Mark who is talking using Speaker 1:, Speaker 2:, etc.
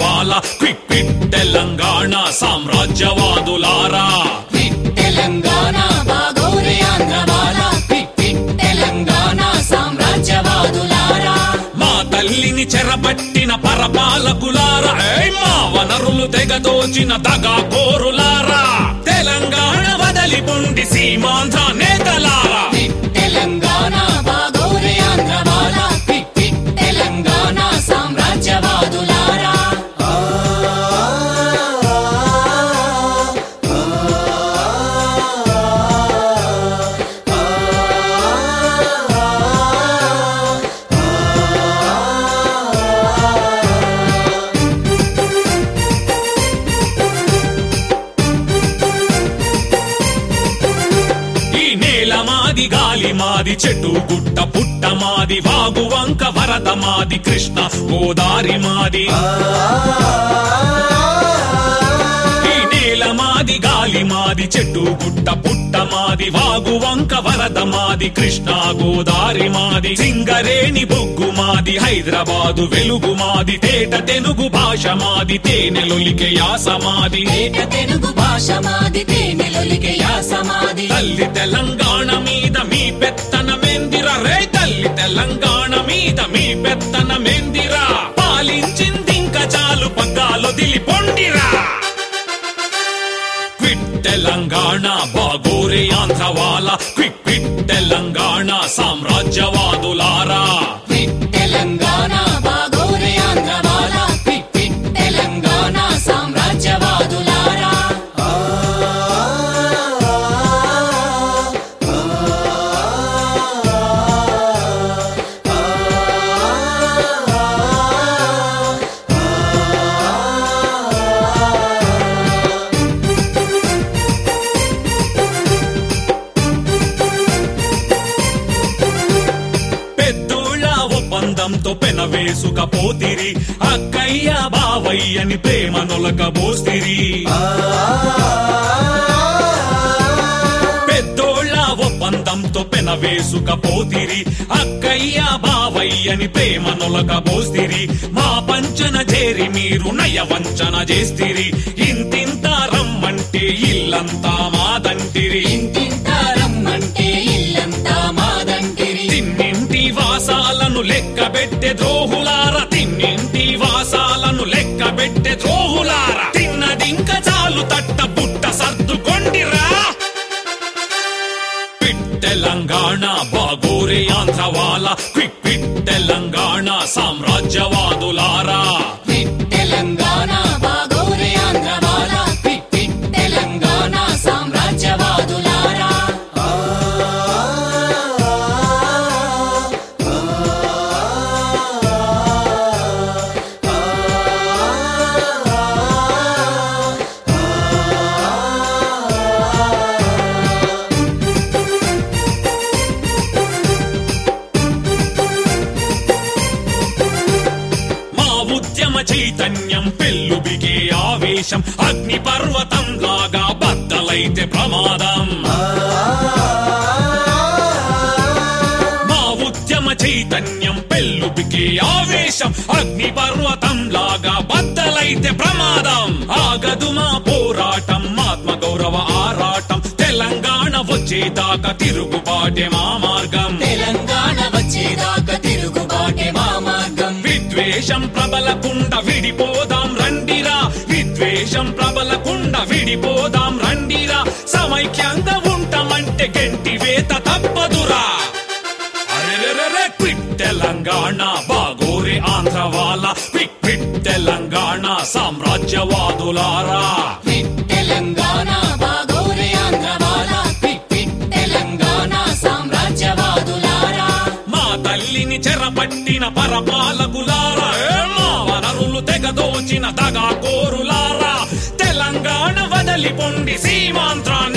Speaker 1: వాళ్ళ quick quick Telangana సామ్రాజ్యవాదులారా.
Speaker 2: తెలంగాణ బాగోరే ఆంధ్రవాల? క్విట్ క్విట్ తెలంగాణ సామ్రాజ్యవాదులారా.
Speaker 1: మా తల్లిని చెరబట్టిన పరపాలకులారా మా వనరులు తెగదోచిన దగా కోరులారా తెలంగాణ వదలి పొండి సీమాంధ్ర నేతలారా మాది గాలి మాది చెట్టు గుట్ట పుట్ట మాది వాగు వంక వరద మాది కృష్ణ గోదారి మాది. ఈ నేల మాది గాలి మాది చెట్టు గుట్ట పుట్ట మాది వాగు వంక వరద మాది కృష్ణ గోదారి మాది. సింగరేణి బొగ్గు మాది హైదరాబాదు వెలుగు మాది తేట తెనుగు భాష మాది తేనెలొలికే యాస మాది.
Speaker 2: తేట తెలుగు భాష మాది తేనెలొలికే యాస సమాధి.
Speaker 1: తల్లి తెలంగాణ మీద మీ పెత్తన మెందిర. రే తల్లి తెలంగాణ మీద మీ పెత్తన మెందిరా. పాలించింది ఇంకా చాలు పగ్గాలు దిలి పొండిరా క్విట్ తెలంగాణ బాగోరే ఆంధ్ర వాళ్ళ క్విక్ క్విట్ తెలంగాణ సామ్రాజ్యవాదులారా. ఒప్పందంతో పెనవేసుక పోతిరి. అక్కయ్య బావయ్యని ప్రేమ నొలక బోస్తిరి పెద్దోళ్ళ ఒప్పందంతో పెనవేసుక పోతిరి. అక్కయ్య బావయ్యని ప్రేమ నొలక బోస్తిరి మా పంచన చేరి మీరు నయ వంచన చేస్తిరి. ఇంతింత రమ్మంటే ఇల్లంతా పెట్టే తిన్నది ఇంకా చాలు తట్ట పుట్ట సర్దుకొండిరా. క్విట్ తెలంగాణ బాగోరే ఆంధ్ర వాళ్ళ క్విక్ క్విట్ తెలంగాణ సామ్రాజ్యవాదులారా చైతన్యం పెళ్ళు బిగే ఆవేశం. అగ్ని పర్వతం లాగా బద్దలైతే ప్రమాదం. మా ఉద్యమ చైతన్యం పెళ్ళు బిగే ఆవేశం. అగ్ని పర్వతం లాగా బద్దలైతే ప్రమాదం. ఆగదు మా పోరాటం ఆత్మ గౌరవ ఆరాటం. తెలంగాణ వచ్చేదాకా తిరుగుబాటే మా మార్గం.
Speaker 2: తెలంగాణ వచ్చేదాకా తిరుగుబాటే మా
Speaker 1: విద్వేషం ప్రబలకుండ విడిపోదాం రండిరా. విద్వేషం ప్రబలకుండ విడిపోదాం రండిరా. సమైక్యంగా ఉంటామంటే గంటి వేత తప్పదురా. అరెరెరెరె, తెలంగాణ బాగోరే ఆంధ్ర వాళ్ళ క్విక్ క్విట్ తెలంగాణ సామ్రాజ్యవాదులారా. దోచిన తెగదోచిన దగా కోరులారా. తెలంగాణ వదలి పొండి సీమాంధ్రాన్ని